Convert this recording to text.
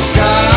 sky.